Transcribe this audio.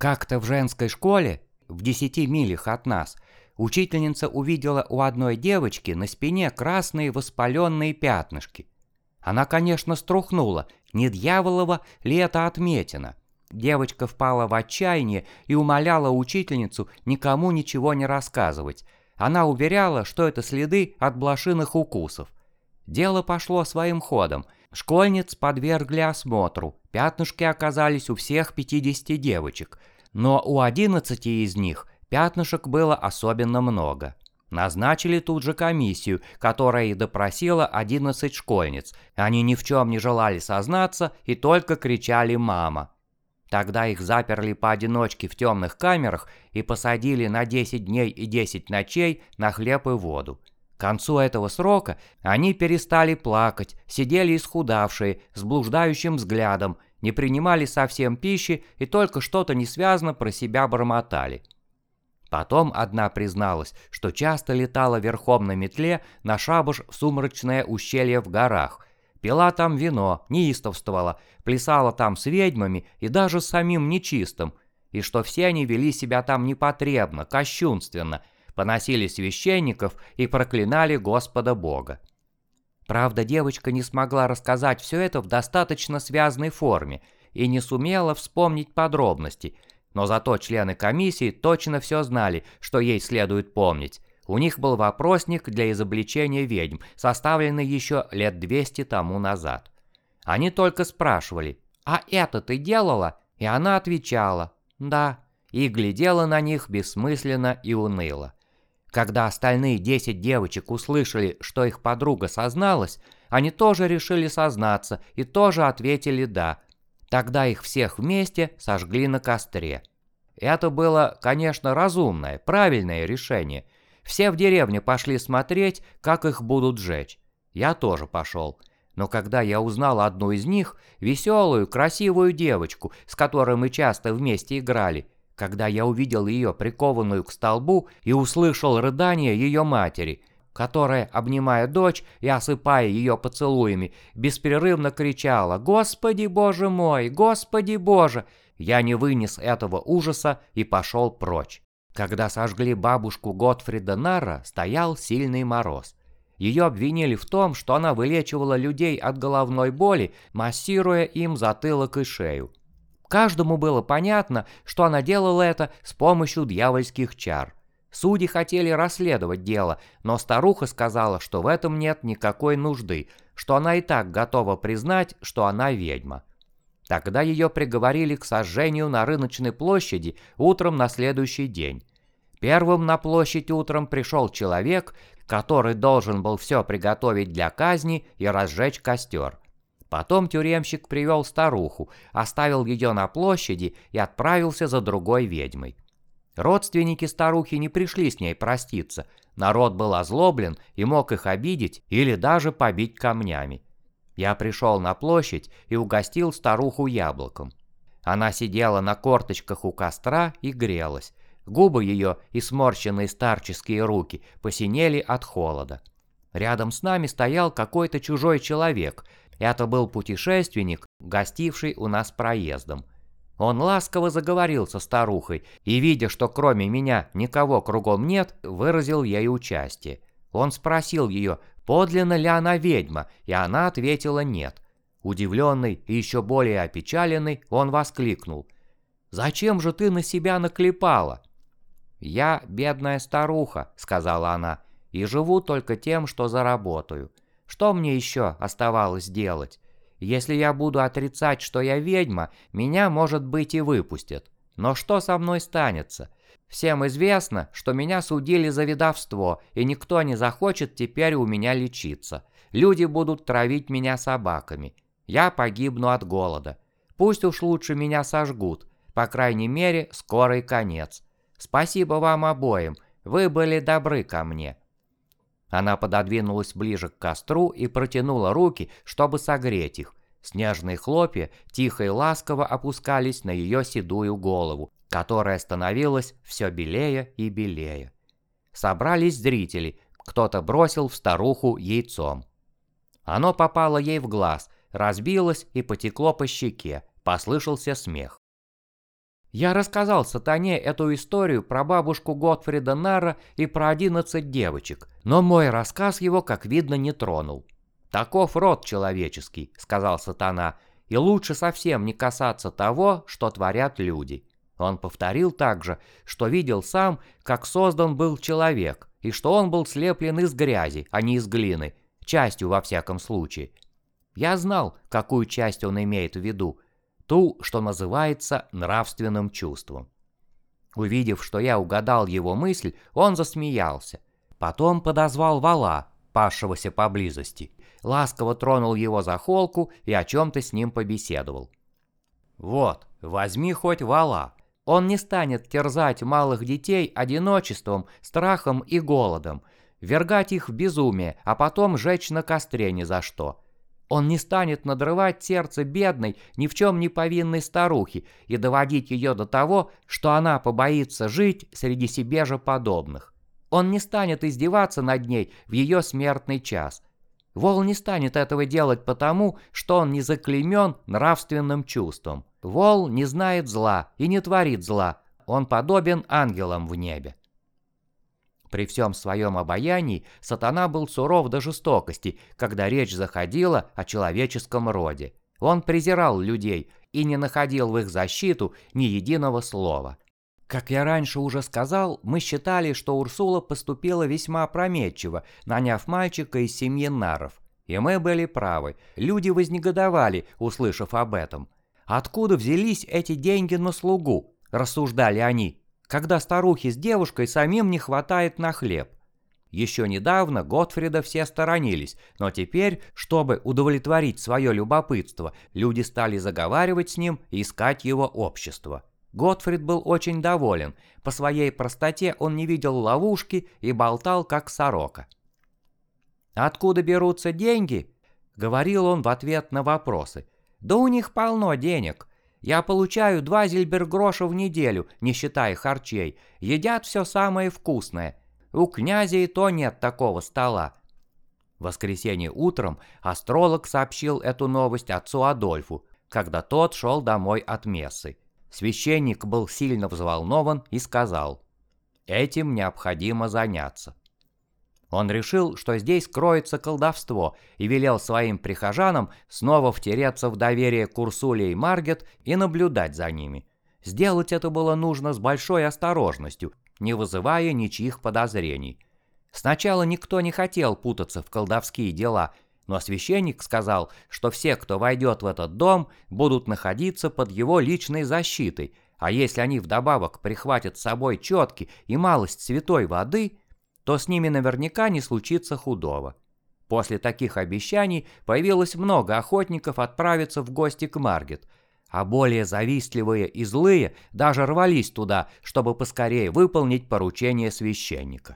Как-то в женской школе, в десяти милях от нас, учительница увидела у одной девочки на спине красные воспаленные пятнышки. Она, конечно, струхнула, не дьяволова ли это отметина. Девочка впала в отчаяние и умоляла учительницу никому ничего не рассказывать. Она уверяла, что это следы от блошиных укусов. Дело пошло своим ходом. Школьниц подвергли осмотру. Пятнышки оказались у всех 50 девочек. Но у 11 из них пятнышек было особенно много. Назначили тут же комиссию, которая и допросила 11 школьниц. Они ни в чем не желали сознаться и только кричали «мама». Тогда их заперли поодиночке в темных камерах и посадили на 10 дней и 10 ночей на хлеб и воду. К концу этого срока они перестали плакать, сидели исхудавшие, с блуждающим взглядом, не принимали совсем пищи и только что-то несвязно про себя бормотали. Потом одна призналась, что часто летала верхом на метле на шабуш в сумрачное ущелье в горах – Пила там вино, неистовствовала, плясала там с ведьмами и даже с самим нечистым, и что все они вели себя там непотребно, кощунственно, поносили священников и проклинали Господа Бога. Правда, девочка не смогла рассказать все это в достаточно связной форме и не сумела вспомнить подробности, но зато члены комиссии точно все знали, что ей следует помнить, у них был вопросник для изобличения ведьм, составленный еще лет 200 тому назад. Они только спрашивали «А это ты делала?» И она отвечала «Да» и глядела на них бессмысленно и уныло. Когда остальные 10 девочек услышали, что их подруга созналась, они тоже решили сознаться и тоже ответили «да». Тогда их всех вместе сожгли на костре. Это было, конечно, разумное, правильное решение – все в деревне пошли смотреть, как их будут жечь. Я тоже пошел. Но когда я узнал одну из них, веселую, красивую девочку, с которой мы часто вместе играли, когда я увидел ее прикованную к столбу и услышал рыдание ее матери, которая, обнимая дочь и осыпая ее поцелуями, беспрерывно кричала «Господи Боже мой! Господи Боже!» Я не вынес этого ужаса и пошел прочь. Когда сожгли бабушку Готфрида Нара, стоял сильный мороз. Ее обвинили в том, что она вылечивала людей от головной боли, массируя им затылок и шею. Каждому было понятно, что она делала это с помощью дьявольских чар. Судьи хотели расследовать дело, но старуха сказала, что в этом нет никакой нужды, что она и так готова признать, что она ведьма. Тогда ее приговорили к сожжению на рыночной площади утром на следующий день. Первым на площадь утром пришел человек, который должен был все приготовить для казни и разжечь костер. Потом тюремщик привел старуху, оставил ее на площади и отправился за другой ведьмой. Родственники старухи не пришли с ней проститься, народ был озлоблен и мог их обидеть или даже побить камнями. Я пришел на площадь и угостил старуху яблоком. Она сидела на корточках у костра и грелась. Губы ее и сморщенные старческие руки посинели от холода. Рядом с нами стоял какой-то чужой человек. Это был путешественник, гостивший у нас проездом. Он ласково заговорил со старухой и, видя, что кроме меня никого кругом нет, выразил ей участие. Он спросил ее, подлинно ли она ведьма, и она ответила нет. Удивленный и еще более опечаленный, он воскликнул. «Зачем же ты на себя наклепала?» «Я бедная старуха», — сказала она, — «и живу только тем, что заработаю. Что мне еще оставалось делать? Если я буду отрицать, что я ведьма, меня, может быть, и выпустят. Но что со мной станется? Всем известно, что меня судили за ведовство, и никто не захочет теперь у меня лечиться. Люди будут травить меня собаками. Я погибну от голода. Пусть уж лучше меня сожгут. По крайней мере, скорый конец. Спасибо вам обоим. Вы были добры ко мне. Она пододвинулась ближе к костру и протянула руки, чтобы согреть их. Снежные хлопья тихо и ласково опускались на ее седую голову, которая становилась все белее и белее. Собрались зрители, кто-то бросил в старуху яйцом. Оно попало ей в глаз, разбилось и потекло по щеке, послышался смех. Я рассказал сатане эту историю про бабушку Готфрида Нара и про одиннадцать девочек, но мой рассказ его, как видно, не тронул. «Таков род человеческий», — сказал сатана, — «и лучше совсем не касаться того, что творят люди». Он повторил также, что видел сам, как создан был человек, и что он был слеплен из грязи, а не из глины, частью во всяком случае. Я знал, какую часть он имеет в виду, ту, что называется нравственным чувством. Увидев, что я угадал его мысль, он засмеялся. Потом подозвал вала, пасшегося поблизости, ласково тронул его за холку и о чем-то с ним побеседовал. «Вот, возьми хоть вала. Он не станет терзать малых детей одиночеством, страхом и голодом, вергать их в безумие, а потом жечь на костре ни за что. Он не станет надрывать сердце бедной, ни в чем не повинной старухи и доводить ее до того, что она побоится жить среди себе же подобных. Он не станет издеваться над ней в ее смертный час. Вол не станет этого делать потому, что он не заклеймен нравственным чувством. Вол не знает зла и не творит зла, он подобен ангелам в небе. При всем своем обаянии сатана был суров до жестокости, когда речь заходила о человеческом роде. Он презирал людей и не находил в их защиту ни единого слова. Как я раньше уже сказал, мы считали, что Урсула поступила весьма опрометчиво, наняв мальчика из семьи Наров. И мы были правы. Люди вознегодовали, услышав об этом. Откуда взялись эти деньги на слугу? Рассуждали они когда старухе с девушкой самим не хватает на хлеб. Еще недавно Готфрида все сторонились, но теперь, чтобы удовлетворить свое любопытство, люди стали заговаривать с ним и искать его общество. Готфрид был очень доволен, по своей простоте он не видел ловушки и болтал как сорока. «Откуда берутся деньги?» — говорил он в ответ на вопросы. «Да у них полно денег. Я получаю два зельбергроша в неделю, не считая харчей. Едят все самое вкусное. У князя и то нет такого стола. В воскресенье утром астролог сообщил эту новость отцу Адольфу, когда тот шел домой от мессы. Священник был сильно взволнован и сказал, «Этим необходимо заняться». Он решил, что здесь кроется колдовство, и велел своим прихожанам снова втереться в доверие к Урсуле и Маргет и наблюдать за ними. Сделать это было нужно с большой осторожностью, не вызывая ничьих подозрений. Сначала никто не хотел путаться в колдовские дела, но священник сказал, что все, кто войдет в этот дом, будут находиться под его личной защитой, а если они вдобавок прихватят с собой четки и малость святой воды – то с ними наверняка не случится худого. После таких обещаний появилось много охотников отправиться в гости к Маргет, а более завистливые и злые даже рвались туда, чтобы поскорее выполнить поручение священника.